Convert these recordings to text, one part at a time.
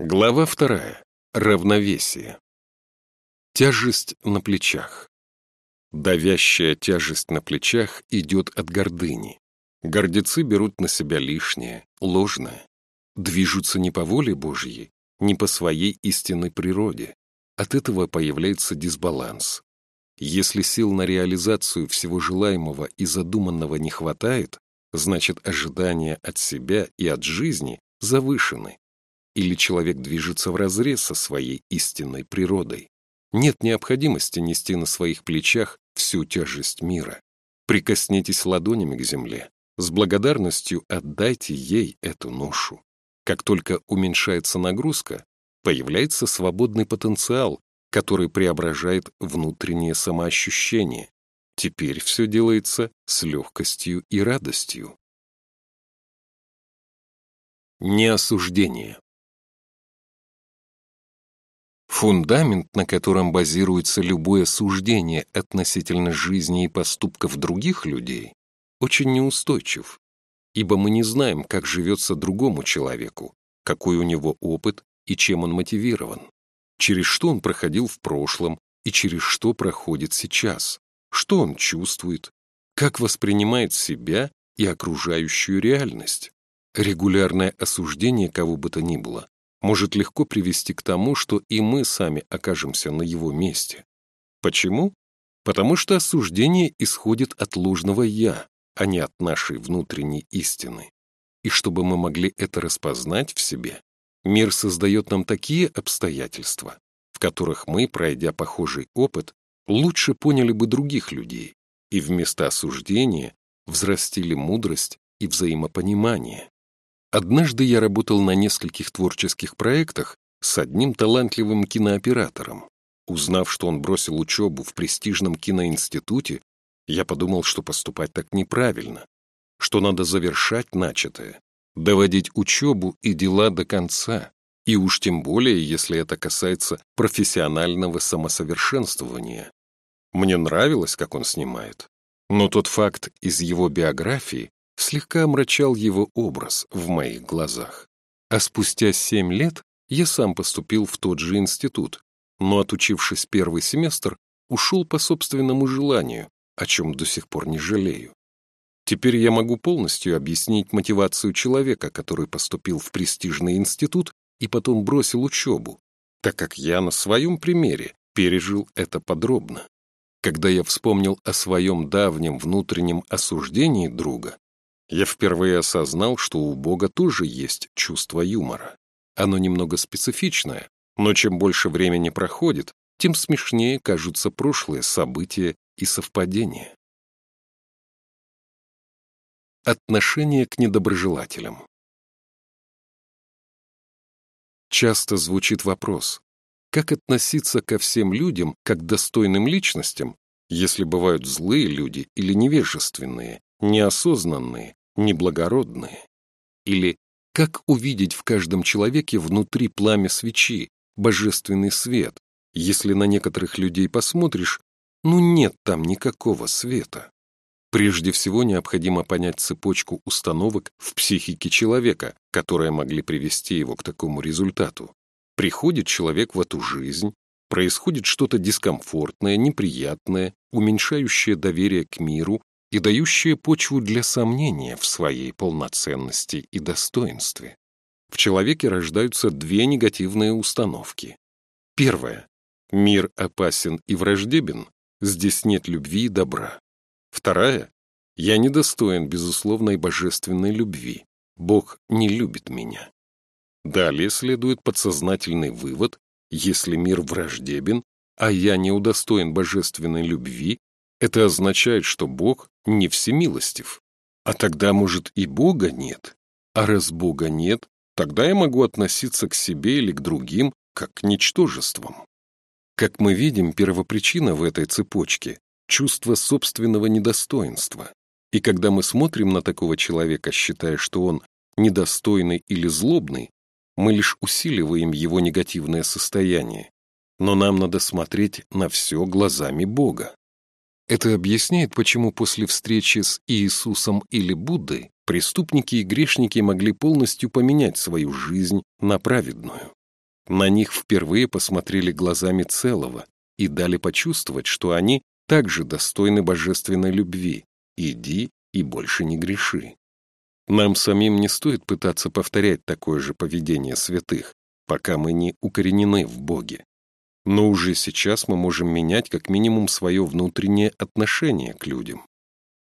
Глава вторая. Равновесие. Тяжесть на плечах. Давящая тяжесть на плечах идет от гордыни. Гордецы берут на себя лишнее, ложное. Движутся не по воле Божьей, не по своей истинной природе. От этого появляется дисбаланс. Если сил на реализацию всего желаемого и задуманного не хватает, значит ожидания от себя и от жизни завышены или человек движется вразрез со своей истинной природой. Нет необходимости нести на своих плечах всю тяжесть мира. Прикоснитесь ладонями к земле, с благодарностью отдайте ей эту ношу. Как только уменьшается нагрузка, появляется свободный потенциал, который преображает внутреннее самоощущение. Теперь все делается с легкостью и радостью. Неосуждение. Фундамент, на котором базируется любое суждение относительно жизни и поступков других людей, очень неустойчив, ибо мы не знаем, как живется другому человеку, какой у него опыт и чем он мотивирован, через что он проходил в прошлом и через что проходит сейчас, что он чувствует, как воспринимает себя и окружающую реальность. Регулярное осуждение кого бы то ни было может легко привести к тому, что и мы сами окажемся на его месте. Почему? Потому что осуждение исходит от ложного «я», а не от нашей внутренней истины. И чтобы мы могли это распознать в себе, мир создает нам такие обстоятельства, в которых мы, пройдя похожий опыт, лучше поняли бы других людей и вместо осуждения взрастили мудрость и взаимопонимание. Однажды я работал на нескольких творческих проектах с одним талантливым кинооператором. Узнав, что он бросил учебу в престижном киноинституте, я подумал, что поступать так неправильно, что надо завершать начатое, доводить учебу и дела до конца, и уж тем более, если это касается профессионального самосовершенствования. Мне нравилось, как он снимает, но тот факт из его биографии слегка омрачал его образ в моих глазах. А спустя семь лет я сам поступил в тот же институт, но, отучившись первый семестр, ушел по собственному желанию, о чем до сих пор не жалею. Теперь я могу полностью объяснить мотивацию человека, который поступил в престижный институт и потом бросил учебу, так как я на своем примере пережил это подробно. Когда я вспомнил о своем давнем внутреннем осуждении друга, я впервые осознал, что у Бога тоже есть чувство юмора. Оно немного специфичное, но чем больше времени проходит, тем смешнее кажутся прошлые события и совпадения. Отношение к недоброжелателям Часто звучит вопрос, как относиться ко всем людям как достойным личностям, если бывают злые люди или невежественные, неосознанные, неблагородные? Или как увидеть в каждом человеке внутри пламя свечи, божественный свет, если на некоторых людей посмотришь, ну нет там никакого света? Прежде всего необходимо понять цепочку установок в психике человека, которые могли привести его к такому результату. Приходит человек в эту жизнь, происходит что-то дискомфортное, неприятное, уменьшающее доверие к миру и дающее почву для сомнения в своей полноценности и достоинстве. В человеке рождаются две негативные установки. Первая. Мир опасен и враждебен, здесь нет любви и добра. Вторая. Я недостоин безусловной божественной любви. Бог не любит меня. Далее следует подсознательный вывод, если мир враждебен, а я не удостоен божественной любви, это означает, что Бог не всемилостив. А тогда, может, и Бога нет. А раз Бога нет, тогда я могу относиться к себе или к другим как к ничтожествам. Как мы видим, первопричина в этой цепочке — чувство собственного недостоинства. И когда мы смотрим на такого человека, считая, что он недостойный или злобный, мы лишь усиливаем его негативное состояние. Но нам надо смотреть на все глазами Бога. Это объясняет, почему после встречи с Иисусом или Буддой преступники и грешники могли полностью поменять свою жизнь на праведную. На них впервые посмотрели глазами целого и дали почувствовать, что они также достойны божественной любви. Иди и больше не греши. Нам самим не стоит пытаться повторять такое же поведение святых, пока мы не укоренены в Боге. Но уже сейчас мы можем менять как минимум свое внутреннее отношение к людям.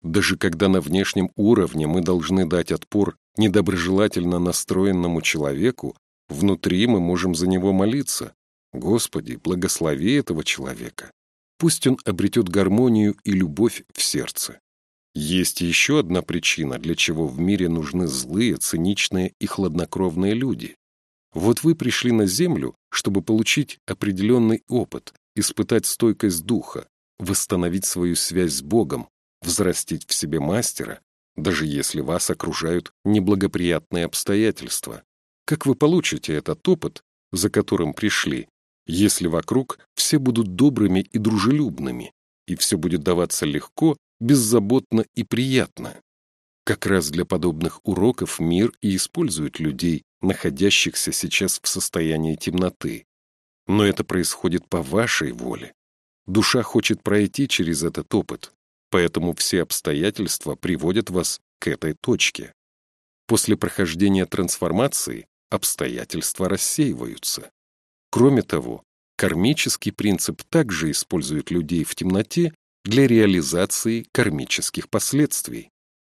Даже когда на внешнем уровне мы должны дать отпор недоброжелательно настроенному человеку, внутри мы можем за него молиться. Господи, благослови этого человека. Пусть он обретет гармонию и любовь в сердце. Есть еще одна причина, для чего в мире нужны злые, циничные и хладнокровные люди. Вот вы пришли на Землю, чтобы получить определенный опыт, испытать стойкость духа, восстановить свою связь с Богом, взрастить в себе мастера, даже если вас окружают неблагоприятные обстоятельства. Как вы получите этот опыт, за которым пришли, если вокруг все будут добрыми и дружелюбными, и все будет даваться легко беззаботно и приятно. Как раз для подобных уроков мир и использует людей, находящихся сейчас в состоянии темноты. Но это происходит по вашей воле. Душа хочет пройти через этот опыт, поэтому все обстоятельства приводят вас к этой точке. После прохождения трансформации обстоятельства рассеиваются. Кроме того, кармический принцип также использует людей в темноте для реализации кармических последствий.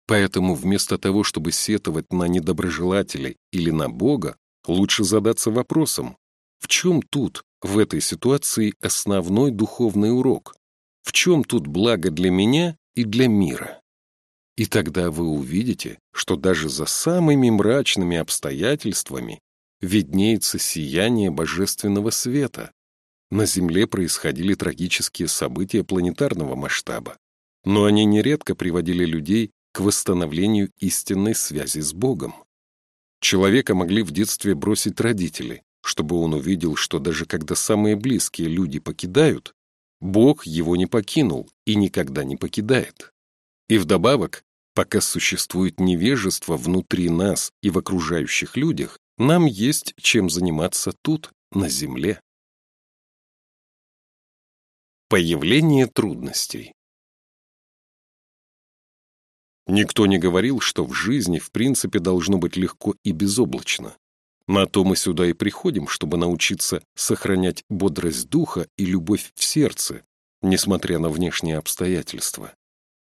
Поэтому вместо того, чтобы сетовать на недоброжелателей или на Бога, лучше задаться вопросом, в чем тут, в этой ситуации, основной духовный урок? В чем тут благо для меня и для мира? И тогда вы увидите, что даже за самыми мрачными обстоятельствами виднеется сияние божественного света, на Земле происходили трагические события планетарного масштаба, но они нередко приводили людей к восстановлению истинной связи с Богом. Человека могли в детстве бросить родители, чтобы он увидел, что даже когда самые близкие люди покидают, Бог его не покинул и никогда не покидает. И вдобавок, пока существует невежество внутри нас и в окружающих людях, нам есть чем заниматься тут, на земле. Появление трудностей. Никто не говорил, что в жизни в принципе должно быть легко и безоблачно. На то мы сюда и приходим, чтобы научиться сохранять бодрость духа и любовь в сердце, несмотря на внешние обстоятельства.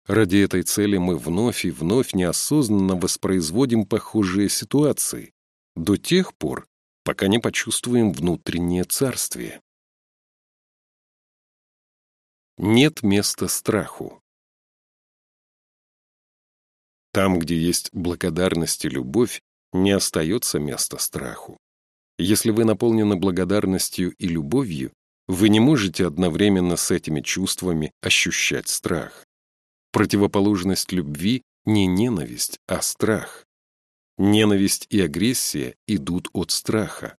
Ради этой цели мы вновь и вновь неосознанно воспроизводим похожие ситуации, до тех пор, пока не почувствуем внутреннее царствие. Нет места страху. Там, где есть благодарность и любовь, не остается места страху. Если вы наполнены благодарностью и любовью, вы не можете одновременно с этими чувствами ощущать страх. Противоположность любви — не ненависть, а страх. Ненависть и агрессия идут от страха.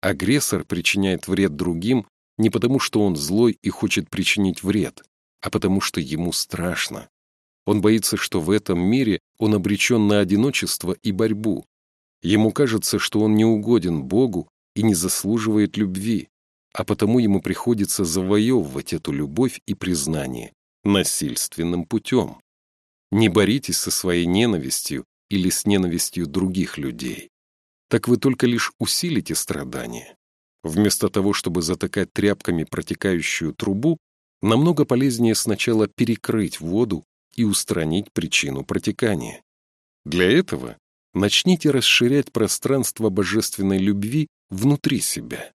Агрессор причиняет вред другим не потому, что он злой и хочет причинить вред, а потому что ему страшно. Он боится, что в этом мире он обречен на одиночество и борьбу. Ему кажется, что он не угоден Богу и не заслуживает любви, а потому ему приходится завоевывать эту любовь и признание насильственным путем. Не боритесь со своей ненавистью или с ненавистью других людей. Так вы только лишь усилите страдания. Вместо того, чтобы затыкать тряпками протекающую трубу, намного полезнее сначала перекрыть воду и устранить причину протекания. Для этого начните расширять пространство божественной любви внутри себя.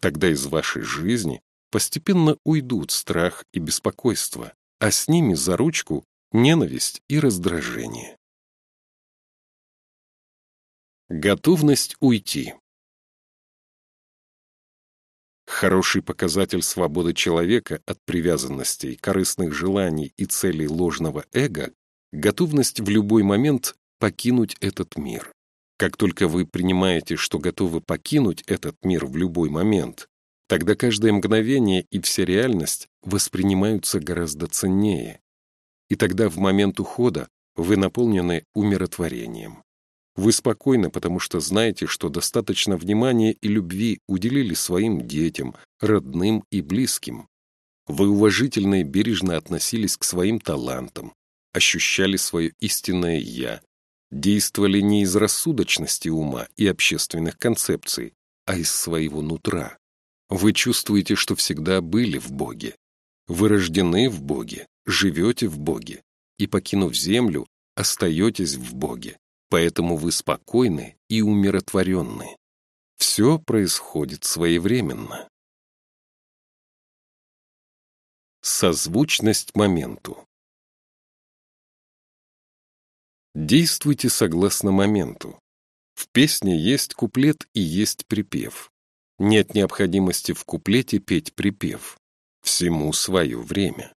Тогда из вашей жизни постепенно уйдут страх и беспокойство, а с ними за ручку ненависть и раздражение. Готовность уйти. Хороший показатель свободы человека от привязанностей, корыстных желаний и целей ложного эго — готовность в любой момент покинуть этот мир. Как только вы принимаете, что готовы покинуть этот мир в любой момент, тогда каждое мгновение и вся реальность воспринимаются гораздо ценнее. И тогда в момент ухода вы наполнены умиротворением. Вы спокойны, потому что знаете, что достаточно внимания и любви уделили своим детям, родным и близким. Вы уважительно и бережно относились к своим талантам, ощущали свое истинное «я», действовали не из рассудочности ума и общественных концепций, а из своего нутра. Вы чувствуете, что всегда были в Боге. Вы рождены в Боге, живете в Боге, и, покинув землю, остаетесь в Боге. Поэтому вы спокойны и умиротворенны. Все происходит своевременно. Созвучность моменту. Действуйте согласно моменту. В песне есть куплет и есть припев. Нет необходимости в куплете петь припев. Всему свое время.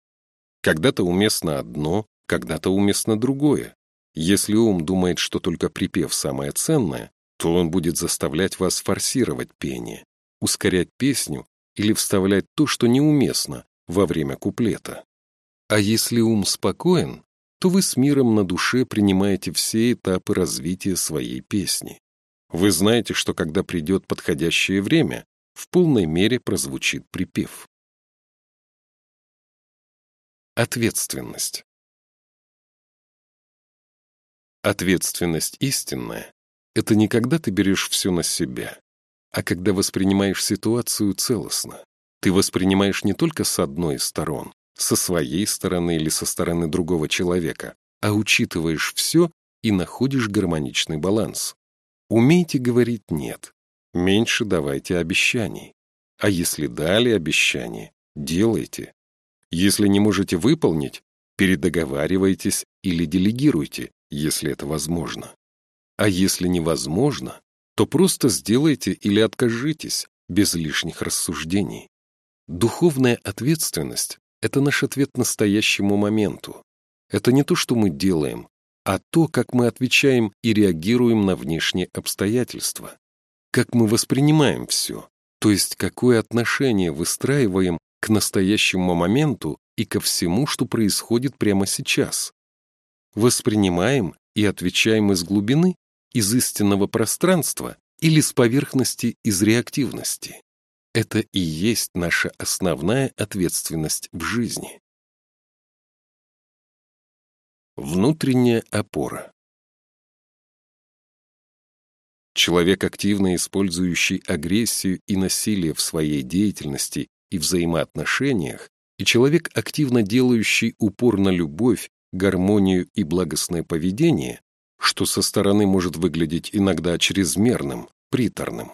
Когда-то уместно одно, когда-то уместно другое. Если ум думает, что только припев самое ценное, то он будет заставлять вас форсировать пение, ускорять песню или вставлять то, что неуместно во время куплета. А если ум спокоен, то вы с миром на душе принимаете все этапы развития своей песни. Вы знаете, что когда придет подходящее время, в полной мере прозвучит припев. Ответственность. Ответственность истинная — это не когда ты берешь все на себя, а когда воспринимаешь ситуацию целостно. Ты воспринимаешь не только с одной из сторон, со своей стороны или со стороны другого человека, а учитываешь все и находишь гармоничный баланс. Умейте говорить «нет», меньше давайте обещаний. А если дали обещание, делайте. Если не можете выполнить, передоговаривайтесь или делегируйте, если это возможно. А если невозможно, то просто сделайте или откажитесь, без лишних рассуждений. Духовная ответственность это наш ответ настоящему моменту. Это не то, что мы делаем, а то, как мы отвечаем и реагируем на внешние обстоятельства. Как мы воспринимаем все, то есть какое отношение выстраиваем к настоящему моменту и ко всему, что происходит прямо сейчас. Воспринимаем и отвечаем из глубины, из истинного пространства или с поверхности из реактивности. Это и есть наша основная ответственность в жизни. Внутренняя опора. Человек, активно использующий агрессию и насилие в своей деятельности и взаимоотношениях, и человек, активно делающий упор на любовь, гармонию и благостное поведение, что со стороны может выглядеть иногда чрезмерным, приторным.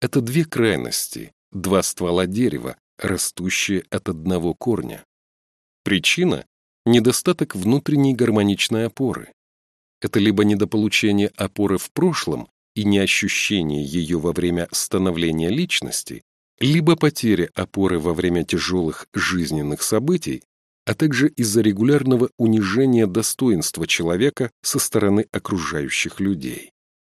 Это две крайности, два ствола дерева, растущие от одного корня. Причина – недостаток внутренней гармоничной опоры. Это либо недополучение опоры в прошлом и неощущение ее во время становления личности, либо потеря опоры во время тяжелых жизненных событий, а также из-за регулярного унижения достоинства человека со стороны окружающих людей.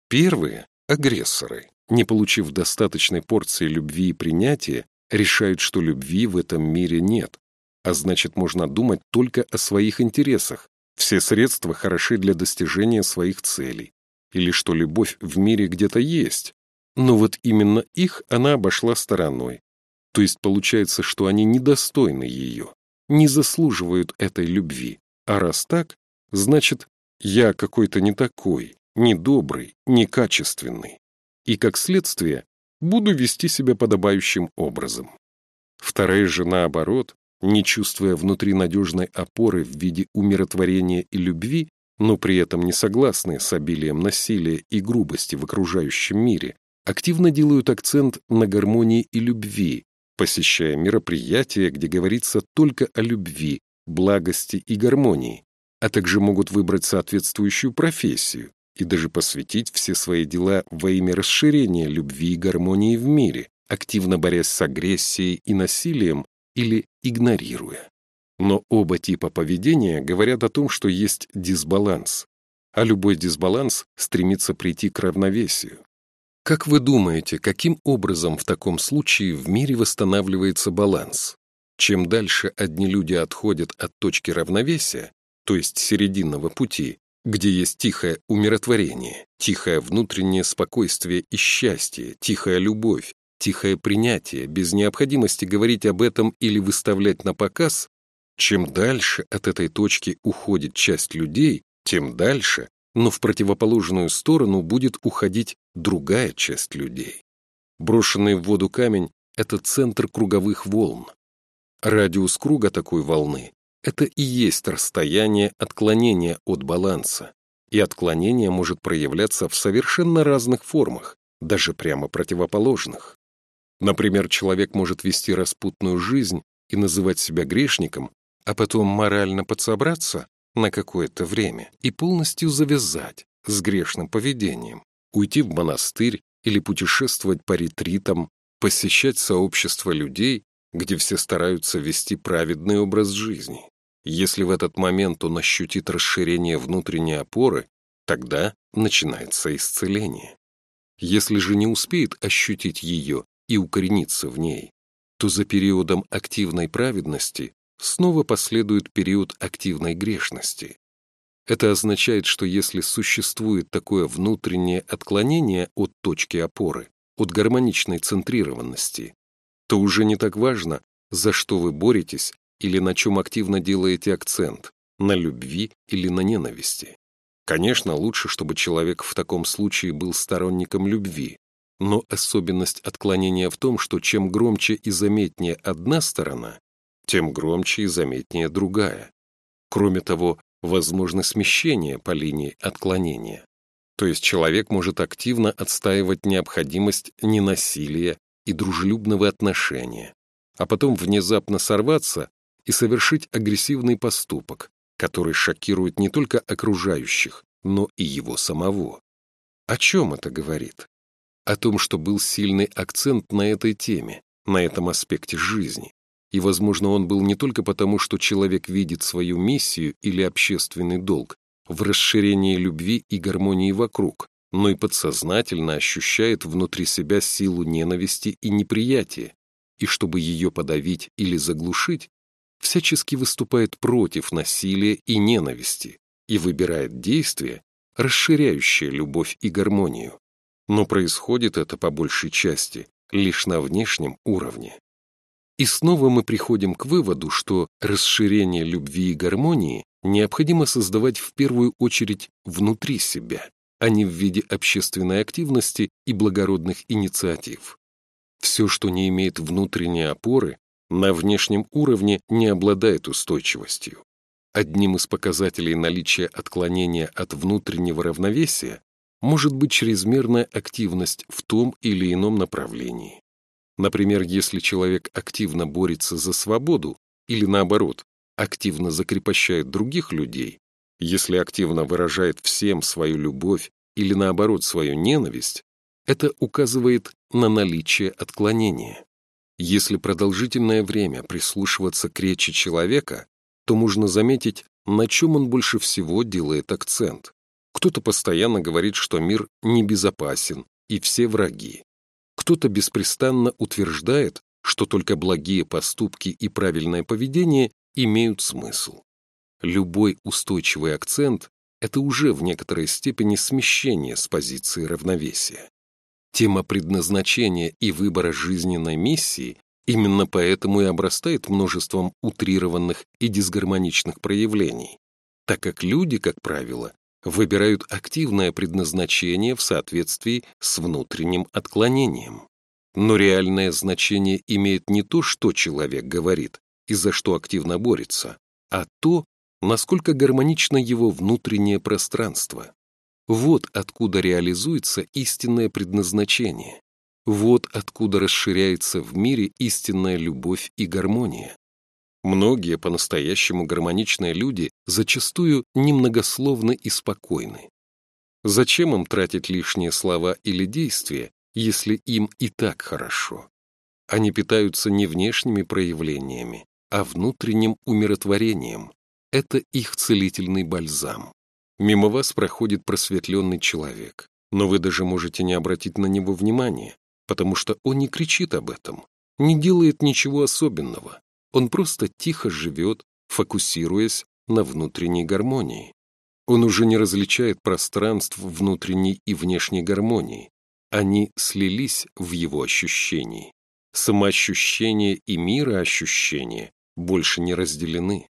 Первые – агрессоры. Не получив достаточной порции любви и принятия, решают, что любви в этом мире нет, а значит, можно думать только о своих интересах, все средства хороши для достижения своих целей, или что любовь в мире где-то есть, но вот именно их она обошла стороной. То есть получается, что они недостойны ее, не заслуживают этой любви, а раз так, значит, я какой-то не такой, недобрый, некачественный и, как следствие, буду вести себя подобающим образом. Вторая же, наоборот, не чувствуя внутри надежной опоры в виде умиротворения и любви, но при этом не согласны с обилием насилия и грубости в окружающем мире, активно делают акцент на гармонии и любви, посещая мероприятия, где говорится только о любви, благости и гармонии, а также могут выбрать соответствующую профессию, и даже посвятить все свои дела во имя расширения любви и гармонии в мире, активно борясь с агрессией и насилием или игнорируя. Но оба типа поведения говорят о том, что есть дисбаланс, а любой дисбаланс стремится прийти к равновесию. Как вы думаете, каким образом в таком случае в мире восстанавливается баланс? Чем дальше одни люди отходят от точки равновесия, то есть серединного пути, где есть тихое умиротворение, тихое внутреннее спокойствие и счастье, тихая любовь, тихое принятие, без необходимости говорить об этом или выставлять на показ, чем дальше от этой точки уходит часть людей, тем дальше, но в противоположную сторону будет уходить другая часть людей. Брошенный в воду камень — это центр круговых волн. Радиус круга такой волны — это и есть расстояние отклонения от баланса, и отклонение может проявляться в совершенно разных формах, даже прямо противоположных. Например, человек может вести распутную жизнь и называть себя грешником, а потом морально подсобраться на какое-то время и полностью завязать с грешным поведением, уйти в монастырь или путешествовать по ретритам, посещать сообщества людей, где все стараются вести праведный образ жизни. Если в этот момент он ощутит расширение внутренней опоры, тогда начинается исцеление. Если же не успеет ощутить ее и укорениться в ней, то за периодом активной праведности снова последует период активной грешности. Это означает, что если существует такое внутреннее отклонение от точки опоры, от гармоничной центрированности, то уже не так важно, за что вы боретесь или на чем активно делаете акцент, на любви или на ненависти. Конечно, лучше, чтобы человек в таком случае был сторонником любви, но особенность отклонения в том, что чем громче и заметнее одна сторона, тем громче и заметнее другая. Кроме того, возможно смещение по линии отклонения. То есть человек может активно отстаивать необходимость ненасилия и дружелюбного отношения, а потом внезапно сорваться и совершить агрессивный поступок, который шокирует не только окружающих, но и его самого. О чем это говорит? О том, что был сильный акцент на этой теме, на этом аспекте жизни. И, возможно, он был не только потому, что человек видит свою миссию или общественный долг в расширении любви и гармонии вокруг, но и подсознательно ощущает внутри себя силу ненависти и неприятия, и чтобы ее подавить или заглушить, всячески выступает против насилия и ненависти и выбирает действия, расширяющие любовь и гармонию. Но происходит это по большей части лишь на внешнем уровне. И снова мы приходим к выводу, что расширение любви и гармонии необходимо создавать в первую очередь внутри себя, а не в виде общественной активности и благородных инициатив. Все, что не имеет внутренней опоры, на внешнем уровне не обладает устойчивостью. Одним из показателей наличия отклонения от внутреннего равновесия может быть чрезмерная активность в том или ином направлении. Например, если человек активно борется за свободу или, наоборот, активно закрепощает других людей, если активно выражает всем свою любовь или, наоборот, свою ненависть, это указывает на наличие отклонения. Если продолжительное время прислушиваться к речи человека, то можно заметить, на чем он больше всего делает акцент. Кто-то постоянно говорит, что мир небезопасен и все враги. Кто-то беспрестанно утверждает, что только благие поступки и правильное поведение имеют смысл. Любой устойчивый акцент — это уже в некоторой степени смещение с позиции равновесия. Тема предназначения и выбора жизненной миссии именно поэтому и обрастает множеством утрированных и дисгармоничных проявлений, так как люди, как правило, выбирают активное предназначение в соответствии с внутренним отклонением. Но реальное значение имеет не то, что человек говорит и за что активно борется, а то, насколько гармонично его внутреннее пространство. Вот откуда реализуется истинное предназначение. Вот откуда расширяется в мире истинная любовь и гармония. Многие по-настоящему гармоничные люди зачастую немногословны и спокойны. Зачем им тратить лишние слова или действия, если им и так хорошо? Они питаются не внешними проявлениями, а внутренним умиротворением. Это их целительный бальзам. Мимо вас проходит просветленный человек, но вы даже можете не обратить на него внимания, потому что он не кричит об этом, не делает ничего особенного, он просто тихо живет, фокусируясь на внутренней гармонии. Он уже не различает пространств внутренней и внешней гармонии. Они слились в его ощущении. Самоощущение и мироощущение больше не разделены.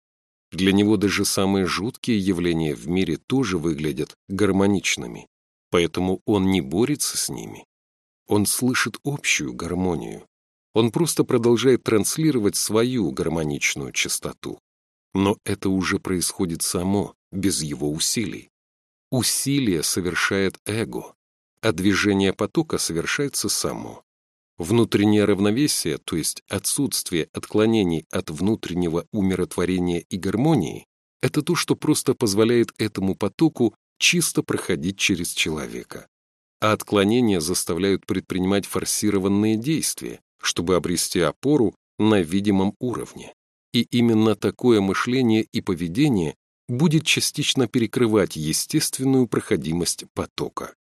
Для него даже самые жуткие явления в мире тоже выглядят гармоничными, поэтому он не борется с ними. Он слышит общую гармонию. Он просто продолжает транслировать свою гармоничную частоту. Но это уже происходит само, без его усилий. Усилие совершает эго, а движение потока совершается само. Внутреннее равновесие, то есть отсутствие отклонений от внутреннего умиротворения и гармонии, это то, что просто позволяет этому потоку чисто проходить через человека. А отклонения заставляют предпринимать форсированные действия, чтобы обрести опору на видимом уровне. И именно такое мышление и поведение будет частично перекрывать естественную проходимость потока.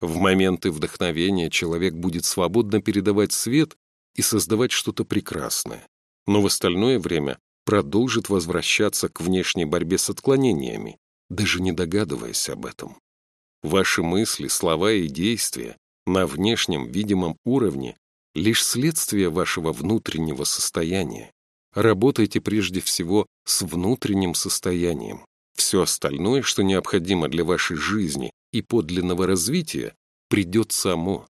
В моменты вдохновения человек будет свободно передавать свет и создавать что-то прекрасное, но в остальное время продолжит возвращаться к внешней борьбе с отклонениями, даже не догадываясь об этом. Ваши мысли, слова и действия на внешнем видимом уровне лишь следствие вашего внутреннего состояния. Работайте прежде всего с внутренним состоянием. Все остальное, что необходимо для вашей жизни и подлинного развития придет само.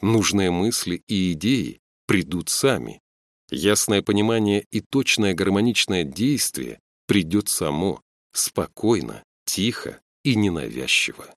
Нужные мысли и идеи придут сами. Ясное понимание и точное гармоничное действие придет само, спокойно, тихо и ненавязчиво.